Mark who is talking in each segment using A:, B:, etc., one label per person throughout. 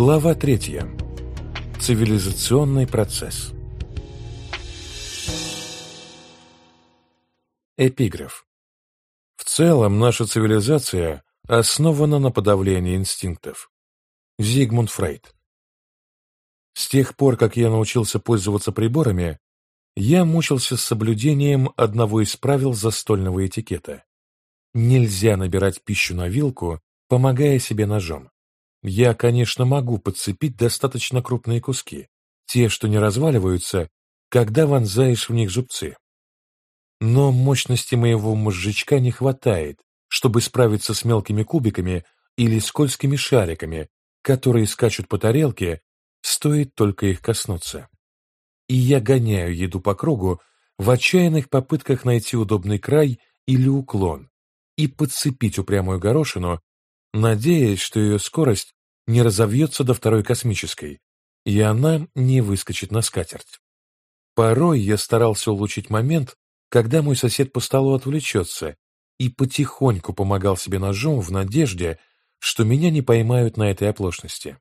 A: Глава третья. Цивилизационный процесс. Эпиграф. В целом, наша цивилизация основана на подавлении инстинктов. Зигмунд Фрейд. С тех пор, как я научился пользоваться приборами, я мучился с соблюдением одного из правил застольного этикета. Нельзя набирать пищу на вилку, помогая себе ножом. Я, конечно, могу подцепить достаточно крупные куски, те, что не разваливаются, когда вонзаешь в них зубцы. Но мощности моего мозжечка не хватает, чтобы справиться с мелкими кубиками или скользкими шариками, которые скачут по тарелке, стоит только их коснуться. И я гоняю еду по кругу в отчаянных попытках найти удобный край или уклон и подцепить упрямую горошину, надеясь, что ее скорость не разовьется до второй космической, и она не выскочит на скатерть. Порой я старался улучшить момент, когда мой сосед по столу отвлечется, и потихоньку помогал себе ножом в надежде, что меня не поймают на этой оплошности.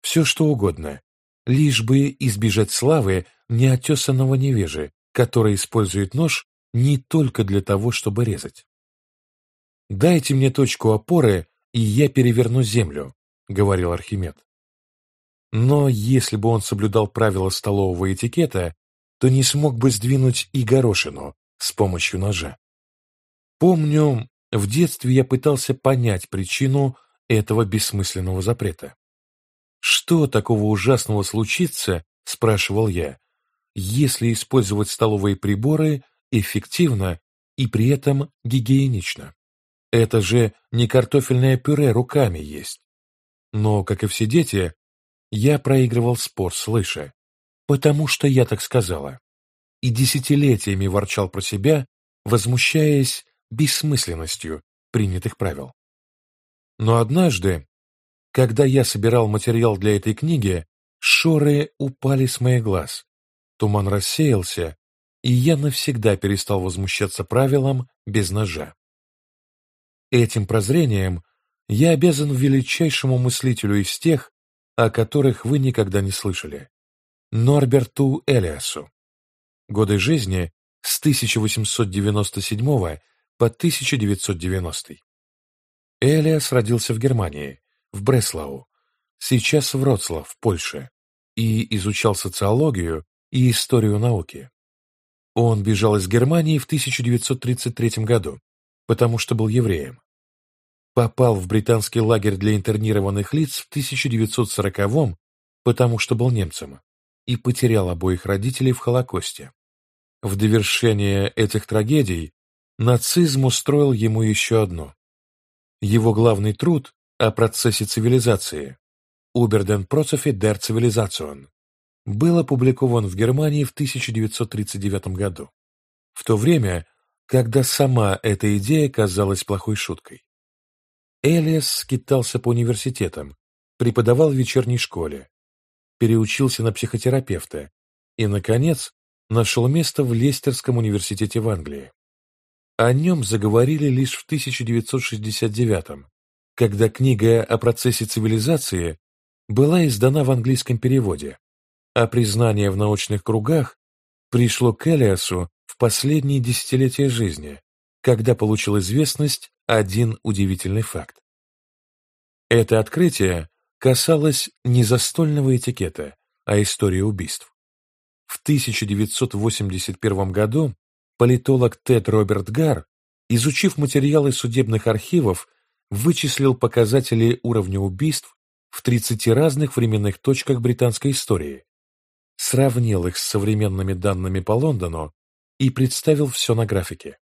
A: Все что угодно, лишь бы избежать славы неотесанного невежи, который использует нож не только для того, чтобы резать. «Дайте мне точку опоры, и я переверну землю», — говорил Архимед. Но если бы он соблюдал правила столового этикета, то не смог бы сдвинуть и горошину с помощью ножа. Помню, в детстве я пытался понять причину этого бессмысленного запрета. «Что такого ужасного случится, — спрашивал я, — если использовать столовые приборы эффективно и при этом гигиенично? Это же не картофельное пюре руками есть. Но, как и все дети, я проигрывал спор, слыша, потому что я так сказала. И десятилетиями ворчал про себя, возмущаясь бессмысленностью принятых правил. Но однажды, когда я собирал материал для этой книги, шоры упали с моих глаз, туман рассеялся, и я навсегда перестал возмущаться правилам без ножа. Этим прозрением я обязан величайшему мыслителю из тех, о которых вы никогда не слышали, Норберту Элиасу. Годы жизни с 1897 по 1990. Элиас родился в Германии, в Бреслау, сейчас в Вроцлав, Польше, и изучал социологию и историю науки. Он бежал из Германии в 1933 году, потому что был евреем попал в британский лагерь для интернированных лиц в 1940-м, потому что был немцем, и потерял обоих родителей в Холокосте. В довершение этих трагедий нацизм устроил ему еще одно. Его главный труд о процессе цивилизации «Über den Prozesse der Zivilisation» был опубликован в Германии в 1939 году, в то время, когда сама эта идея казалась плохой шуткой. Элиас скитался по университетам, преподавал в вечерней школе, переучился на психотерапевта и, наконец, нашел место в Лестерском университете в Англии. О нем заговорили лишь в 1969 когда книга о процессе цивилизации была издана в английском переводе, а признание в научных кругах пришло к Элиасу в последние десятилетия жизни, когда получил известность один удивительный факт. Это открытие касалось не застольного этикета, а истории убийств. В 1981 году политолог Тед Роберт Гар, изучив материалы судебных архивов, вычислил показатели уровня убийств в 30 разных временных точках британской истории, сравнил их с современными данными по Лондону и представил все на графике.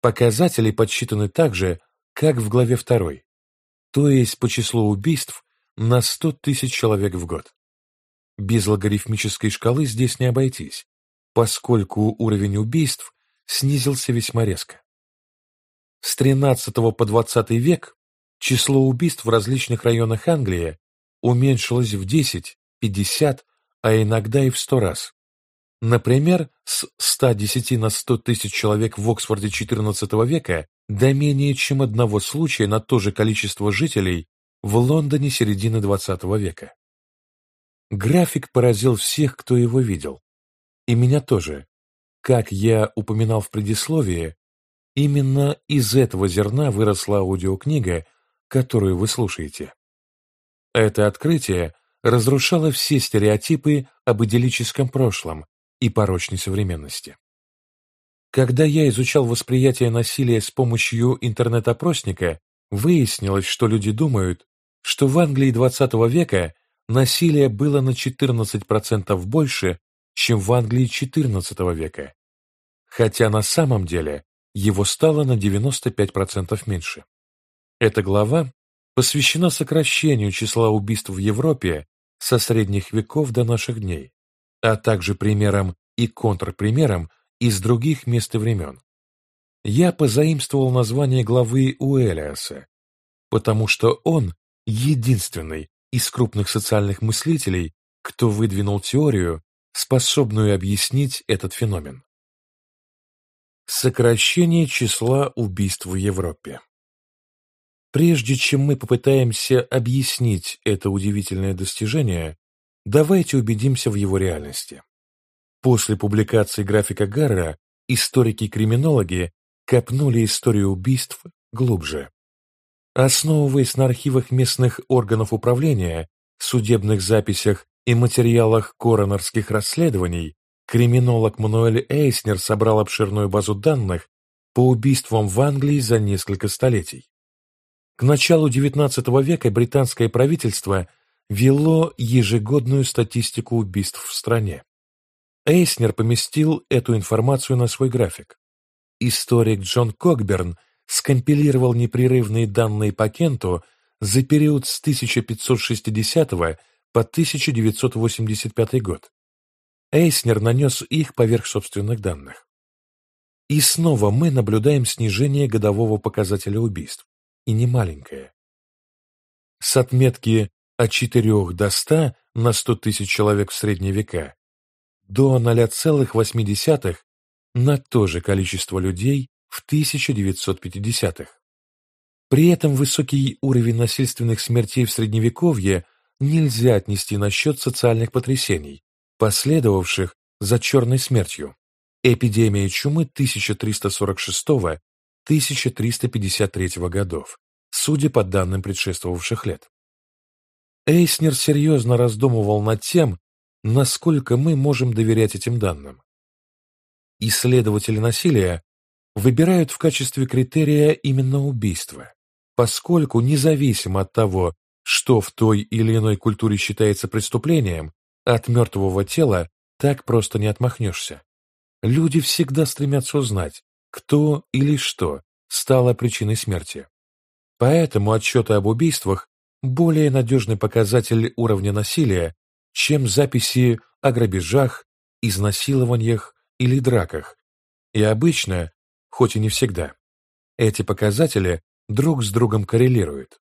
A: Показатели подсчитаны так же, как в главе 2, то есть по числу убийств на 100 тысяч человек в год. Без логарифмической шкалы здесь не обойтись, поскольку уровень убийств снизился весьма резко. С XIII по XX век число убийств в различных районах Англии уменьшилось в 10, 50, а иногда и в 100 раз. Например, с 110 на 100 тысяч человек в Оксфорде XIV века до менее чем одного случая на то же количество жителей в Лондоне середины XX века. График поразил всех, кто его видел. И меня тоже. Как я упоминал в предисловии, именно из этого зерна выросла аудиокнига, которую вы слушаете. Это открытие разрушало все стереотипы об идиллическом прошлом и порочной современности. Когда я изучал восприятие насилия с помощью интернет-опросника, выяснилось, что люди думают, что в Англии XX века насилие было на 14% больше, чем в Англии XIV века, хотя на самом деле его стало на 95% меньше. Эта глава посвящена сокращению числа убийств в Европе со средних веков до наших дней, а также примерам и контрпримерам из других мест и времен. Я позаимствовал название главы у Элиаса, потому что он единственный из крупных социальных мыслителей, кто выдвинул теорию, способную объяснить этот феномен. Сокращение числа убийств в Европе Прежде чем мы попытаемся объяснить это удивительное достижение, давайте убедимся в его реальности. После публикации графика Гарра историки-криминологи копнули историю убийств глубже. Основываясь на архивах местных органов управления, судебных записях и материалах коронерских расследований, криминолог Мануэль Эйснер собрал обширную базу данных по убийствам в Англии за несколько столетий. К началу XIX века британское правительство вело ежегодную статистику убийств в стране. Эйснер поместил эту информацию на свой график. Историк Джон Кокберн скомпилировал непрерывные данные по Кенту за период с 1560 по 1985 год. Эйснер нанес их поверх собственных данных. И снова мы наблюдаем снижение годового показателя убийств, и не маленькое. С отметки от 4 до 100 на 100 тысяч человек в средние века до 0,8 на то же количество людей в 1950-х. При этом высокий уровень насильственных смертей в Средневековье нельзя отнести на счет социальных потрясений, последовавших за черной смертью, эпидемии чумы 1346-1353 годов, судя по данным предшествовавших лет. Эйснер серьезно раздумывал над тем, насколько мы можем доверять этим данным. Исследователи насилия выбирают в качестве критерия именно убийство, поскольку независимо от того, что в той или иной культуре считается преступлением, от мертвого тела так просто не отмахнешься. Люди всегда стремятся узнать, кто или что стало причиной смерти. Поэтому отчеты об убийствах более надежный показатель уровня насилия, чем записи о грабежах, изнасилованиях или драках. И обычно, хоть и не всегда, эти показатели друг с другом коррелируют.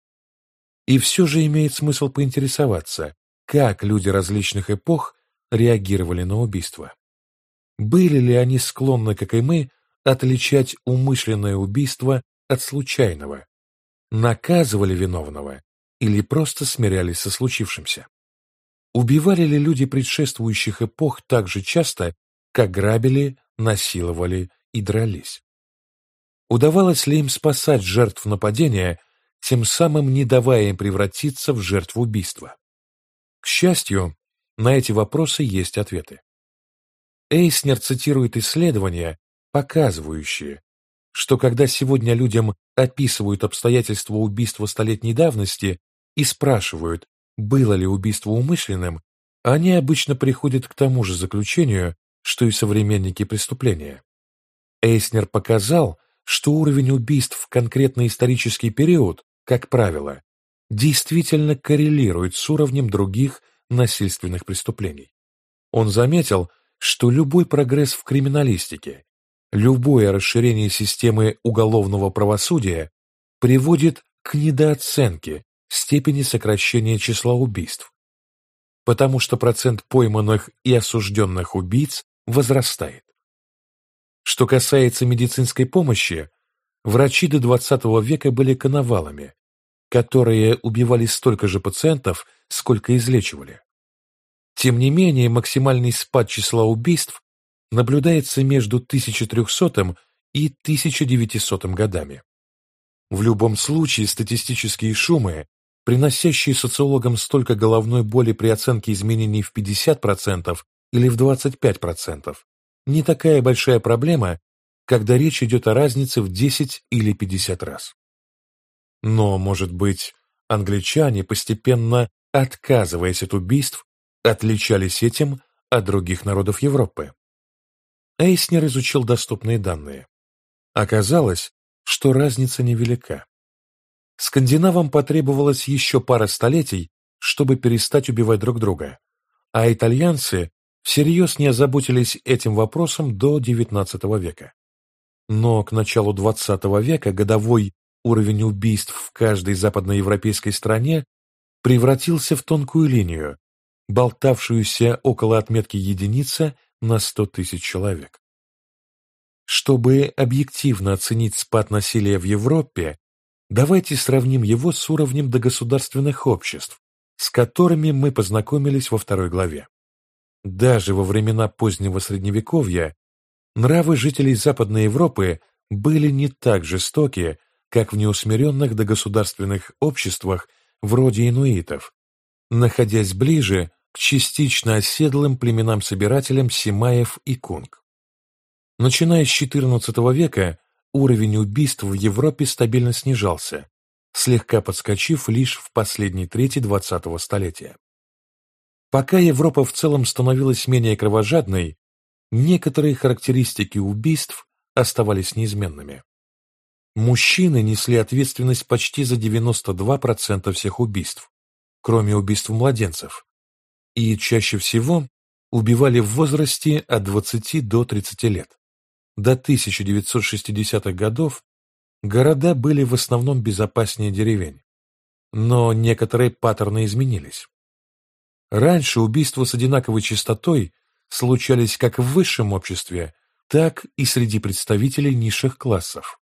A: И все же имеет смысл поинтересоваться, как люди различных эпох реагировали на убийство. Были ли они склонны, как и мы, отличать умышленное убийство от случайного, наказывали виновного или просто смирялись со случившимся? Убивали ли люди предшествующих эпох так же часто, как грабили, насиловали и дрались? Удавалось ли им спасать жертв нападения, тем самым не давая им превратиться в жертву убийства? К счастью, на эти вопросы есть ответы. Эйснер цитирует исследования, показывающие, что когда сегодня людям описывают обстоятельства убийства столетней давности и спрашивают, было ли убийство умышленным, они обычно приходят к тому же заключению, что и современники преступления. Эйснер показал, что уровень убийств в конкретный исторический период, как правило, действительно коррелирует с уровнем других насильственных преступлений. Он заметил, что любой прогресс в криминалистике любое расширение системы уголовного правосудия приводит к недооценке степени сокращения числа убийств, потому что процент пойманных и осужденных убийц возрастает. Что касается медицинской помощи, врачи до XX века были коновалами, которые убивали столько же пациентов, сколько излечивали. Тем не менее, максимальный спад числа убийств наблюдается между 1300 и 1900 годами. В любом случае, статистические шумы, приносящие социологам столько головной боли при оценке изменений в 50% или в 25%, не такая большая проблема, когда речь идет о разнице в 10 или 50 раз. Но, может быть, англичане, постепенно отказываясь от убийств, отличались этим от других народов Европы. Эйснер изучил доступные данные. Оказалось, что разница невелика. Скандинавам потребовалось еще пара столетий, чтобы перестать убивать друг друга, а итальянцы всерьез не озаботились этим вопросом до XIX века. Но к началу XX века годовой уровень убийств в каждой западноевропейской стране превратился в тонкую линию, болтавшуюся около отметки единица на 100 тысяч человек. Чтобы объективно оценить спад насилия в Европе, давайте сравним его с уровнем догосударственных обществ, с которыми мы познакомились во второй главе. Даже во времена позднего Средневековья нравы жителей Западной Европы были не так жестоки, как в неусмиренных догосударственных обществах вроде инуитов, находясь ближе к частично оседлым племенам-собирателям Симаев и Кунг. Начиная с XIV века уровень убийств в Европе стабильно снижался, слегка подскочив лишь в последней трети XX столетия. Пока Европа в целом становилась менее кровожадной, некоторые характеристики убийств оставались неизменными. Мужчины несли ответственность почти за 92% всех убийств, кроме убийств младенцев, и чаще всего убивали в возрасте от 20 до 30 лет. До 1960-х годов города были в основном безопаснее деревень, но некоторые паттерны изменились. Раньше убийства с одинаковой частотой случались как в высшем обществе, так и среди представителей низших классов.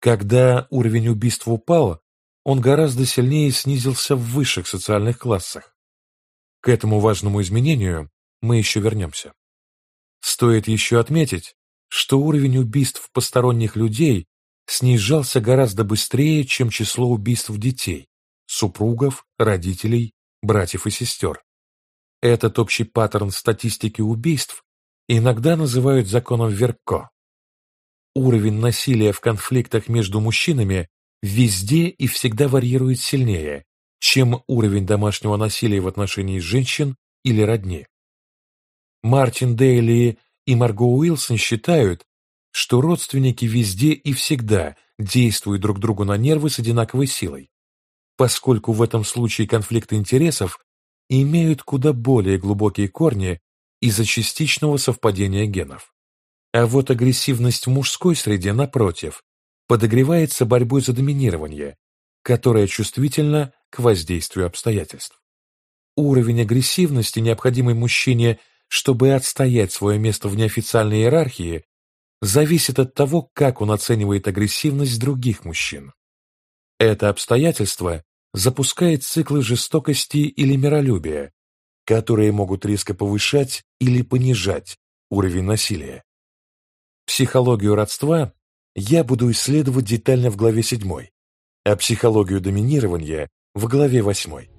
A: Когда уровень убийств упал, он гораздо сильнее снизился в высших социальных классах. К этому важному изменению мы еще вернемся. Стоит еще отметить, что уровень убийств посторонних людей снижался гораздо быстрее, чем число убийств детей, супругов, родителей братьев и сестер. Этот общий паттерн статистики убийств иногда называют законом Верко. Уровень насилия в конфликтах между мужчинами везде и всегда варьирует сильнее, чем уровень домашнего насилия в отношении женщин или родни. Мартин Дейли и Марго Уилсон считают, что родственники везде и всегда действуют друг другу на нервы с одинаковой силой поскольку в этом случае конфликты интересов имеют куда более глубокие корни из-за частичного совпадения генов. А вот агрессивность в мужской среде, напротив, подогревается борьбой за доминирование, которая чувствительна к воздействию обстоятельств. Уровень агрессивности, необходимый мужчине, чтобы отстоять свое место в неофициальной иерархии, зависит от того, как он оценивает агрессивность других мужчин. Это обстоятельство запускает циклы жестокости или миролюбия, которые могут резко повышать или понижать уровень насилия. Психологию родства я буду исследовать детально в главе 7, а психологию доминирования в главе 8.